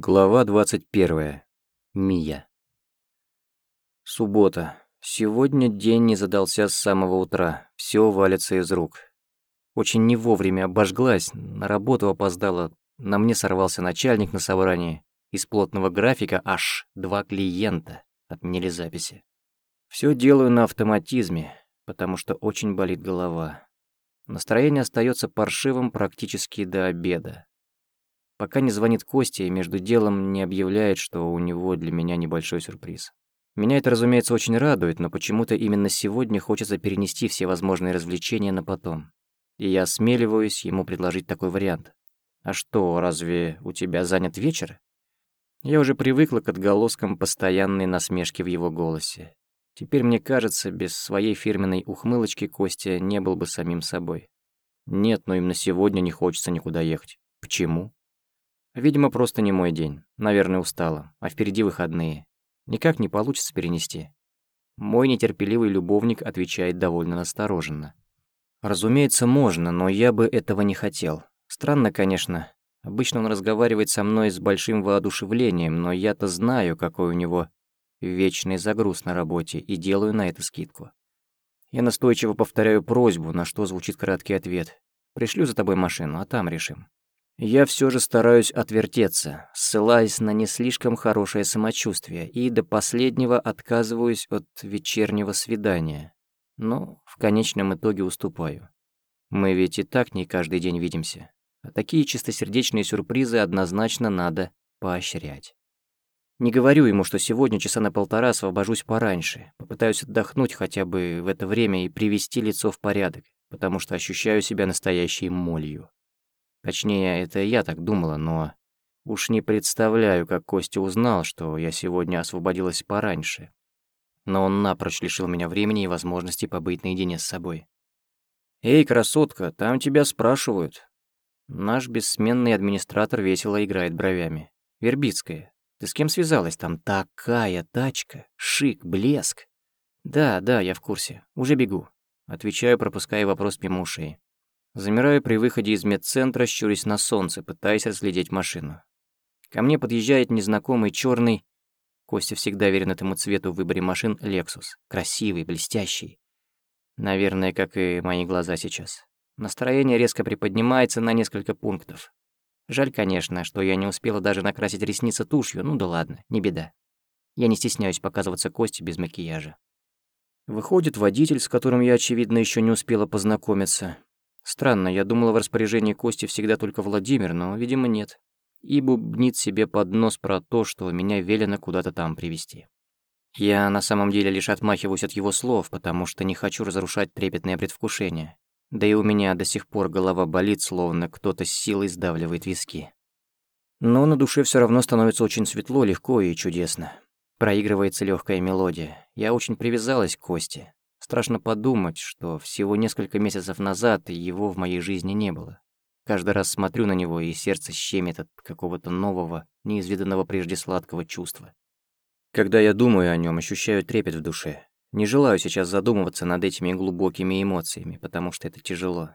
Глава 21. Мия. Суббота. Сегодня день не задался с самого утра. Все валится из рук. Очень не вовремя обожглась, на работу опоздала. На мне сорвался начальник на собрании. Из плотного графика аж два клиента отменили записи. Все делаю на автоматизме, потому что очень болит голова. Настроение остается паршивым практически до обеда. Пока не звонит Костя и между делом не объявляет, что у него для меня небольшой сюрприз. Меня это, разумеется, очень радует, но почему-то именно сегодня хочется перенести все возможные развлечения на потом. И я осмеливаюсь ему предложить такой вариант. «А что, разве у тебя занят вечер?» Я уже привыкла к отголоскам постоянной насмешки в его голосе. Теперь, мне кажется, без своей фирменной ухмылочки Костя не был бы самим собой. Нет, но именно сегодня не хочется никуда ехать. Почему? Видимо, просто не мой день. Наверное, устала. А впереди выходные. Никак не получится перенести. Мой нетерпеливый любовник отвечает довольно настороженно. Разумеется, можно, но я бы этого не хотел. Странно, конечно. Обычно он разговаривает со мной с большим воодушевлением, но я-то знаю, какой у него вечный загруз на работе, и делаю на это скидку. Я настойчиво повторяю просьбу, на что звучит краткий ответ. «Пришлю за тобой машину, а там решим». Я все же стараюсь отвертеться, ссылаясь на не слишком хорошее самочувствие, и до последнего отказываюсь от вечернего свидания. Но в конечном итоге уступаю. Мы ведь и так не каждый день видимся. А такие чистосердечные сюрпризы однозначно надо поощрять. Не говорю ему, что сегодня часа на полтора освобожусь пораньше, попытаюсь отдохнуть хотя бы в это время и привести лицо в порядок, потому что ощущаю себя настоящей молью. Точнее, это я так думала, но... Уж не представляю, как Костя узнал, что я сегодня освободилась пораньше. Но он напрочь лишил меня времени и возможности побыть наедине с собой. «Эй, красотка, там тебя спрашивают». Наш бессменный администратор весело играет бровями. «Вербицкая, ты с кем связалась? Там такая тачка, шик, блеск». «Да, да, я в курсе. Уже бегу». Отвечаю, пропуская вопрос мимо ушей. Замираю при выходе из медцентра, щурясь на солнце, пытаясь разглядеть машину. Ко мне подъезжает незнакомый черный. Костя всегда верен этому цвету в выборе машин Lexus. Красивый, блестящий. Наверное, как и мои глаза сейчас. Настроение резко приподнимается на несколько пунктов. Жаль, конечно, что я не успела даже накрасить ресницы тушью, ну да ладно, не беда. Я не стесняюсь показываться Косте без макияжа. Выходит водитель, с которым я, очевидно, еще не успела познакомиться. Странно, я думала, в распоряжении Кости всегда только Владимир, но, видимо, нет. И бубнит себе под нос про то, что меня велено куда-то там привести. Я на самом деле лишь отмахиваюсь от его слов, потому что не хочу разрушать трепетное предвкушение. Да и у меня до сих пор голова болит, словно кто-то с силой сдавливает виски. Но на душе все равно становится очень светло, легко и чудесно. Проигрывается легкая мелодия. Я очень привязалась к Косте. Страшно подумать, что всего несколько месяцев назад его в моей жизни не было. Каждый раз смотрю на него, и сердце щемит от какого-то нового, неизведанного прежде сладкого чувства. Когда я думаю о нем, ощущаю трепет в душе. Не желаю сейчас задумываться над этими глубокими эмоциями, потому что это тяжело.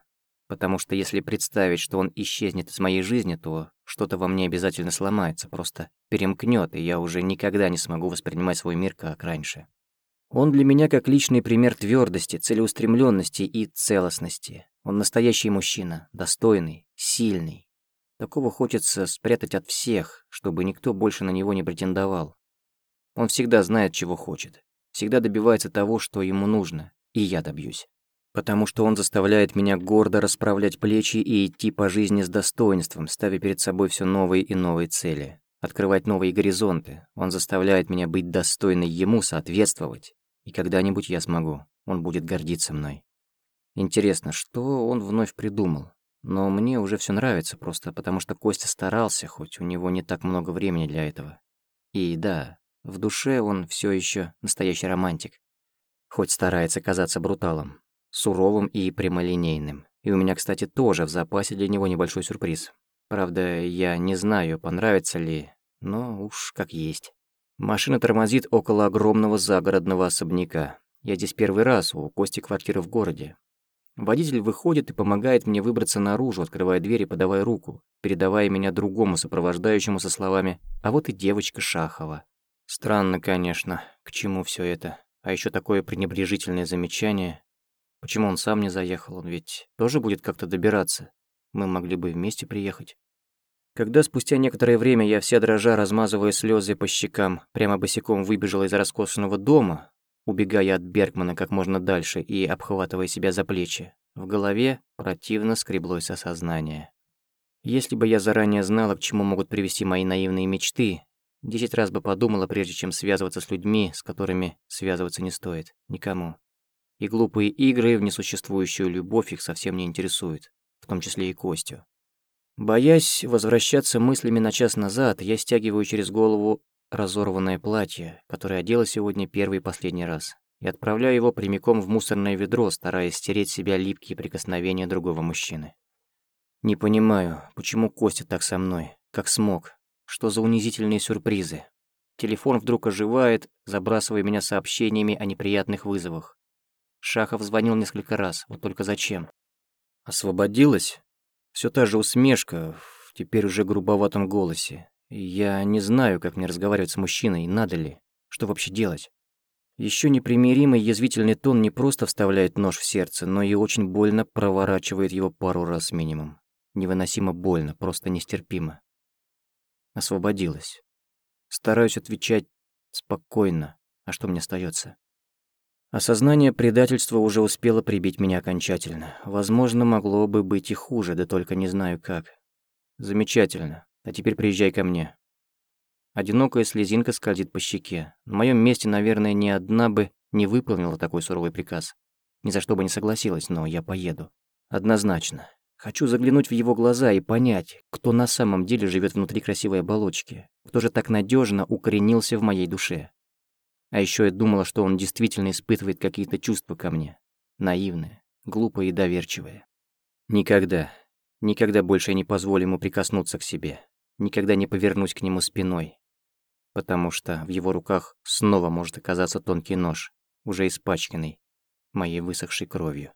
Потому что если представить, что он исчезнет из моей жизни, то что-то во мне обязательно сломается, просто перемкнет, и я уже никогда не смогу воспринимать свой мир как раньше. Он для меня как личный пример твердости, целеустремленности и целостности. Он настоящий мужчина, достойный, сильный. Такого хочется спрятать от всех, чтобы никто больше на него не претендовал. Он всегда знает, чего хочет. Всегда добивается того, что ему нужно, и я добьюсь. Потому что он заставляет меня гордо расправлять плечи и идти по жизни с достоинством, ставя перед собой все новые и новые цели. Открывать новые горизонты. Он заставляет меня быть достойной ему, соответствовать. И когда-нибудь я смогу. Он будет гордиться мной. Интересно, что он вновь придумал? Но мне уже все нравится, просто потому что Костя старался, хоть у него не так много времени для этого. И да, в душе он все еще настоящий романтик. Хоть старается казаться бруталом, суровым и прямолинейным. И у меня, кстати, тоже в запасе для него небольшой сюрприз. Правда, я не знаю, понравится ли, но уж как есть. Машина тормозит около огромного загородного особняка. Я здесь первый раз, у Кости квартира в городе. Водитель выходит и помогает мне выбраться наружу, открывая дверь и подавая руку, передавая меня другому сопровождающему со словами «А вот и девочка Шахова». Странно, конечно, к чему все это. А еще такое пренебрежительное замечание. Почему он сам не заехал? Он ведь тоже будет как-то добираться. Мы могли бы вместе приехать. Когда спустя некоторое время я вся дрожа, размазывая слезы по щекам, прямо босиком выбежала из роскошного дома, убегая от Бергмана как можно дальше и обхватывая себя за плечи. В голове противно скреблось осознание. Если бы я заранее знала, к чему могут привести мои наивные мечты, десять раз бы подумала, прежде чем связываться с людьми, с которыми связываться не стоит. Никому. И глупые игры в несуществующую любовь их совсем не интересуют, в том числе и Костю. Боясь возвращаться мыслями на час назад, я стягиваю через голову разорванное платье, которое одела сегодня первый и последний раз, и отправляю его прямиком в мусорное ведро, стараясь стереть себя липкие прикосновения другого мужчины. Не понимаю, почему Костя так со мной, как смог, что за унизительные сюрпризы. Телефон вдруг оживает, забрасывая меня сообщениями о неприятных вызовах. Шахов звонил несколько раз, вот только зачем? Освободилась? Все та же усмешка, теперь уже грубоватом голосе. Я не знаю, как мне разговаривать с мужчиной, надо ли. Что вообще делать? Еще непримиримый язвительный тон не просто вставляет нож в сердце, но и очень больно проворачивает его пару раз минимум. Невыносимо больно, просто нестерпимо. Освободилась. Стараюсь отвечать спокойно. А что мне остается? Осознание предательства уже успело прибить меня окончательно. Возможно, могло бы быть и хуже, да только не знаю как. Замечательно. А теперь приезжай ко мне. Одинокая слезинка скользит по щеке. На моем месте, наверное, ни одна бы не выполнила такой суровый приказ. Ни за что бы не согласилась, но я поеду. Однозначно. Хочу заглянуть в его глаза и понять, кто на самом деле живет внутри красивой оболочки, кто же так надежно укоренился в моей душе. А еще я думала, что он действительно испытывает какие-то чувства ко мне. Наивные, глупые и доверчивые. Никогда, никогда больше я не позволю ему прикоснуться к себе никогда не повернусь к нему спиной, потому что в его руках снова может оказаться тонкий нож, уже испачканный моей высохшей кровью.